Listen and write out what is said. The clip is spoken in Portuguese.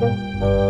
Música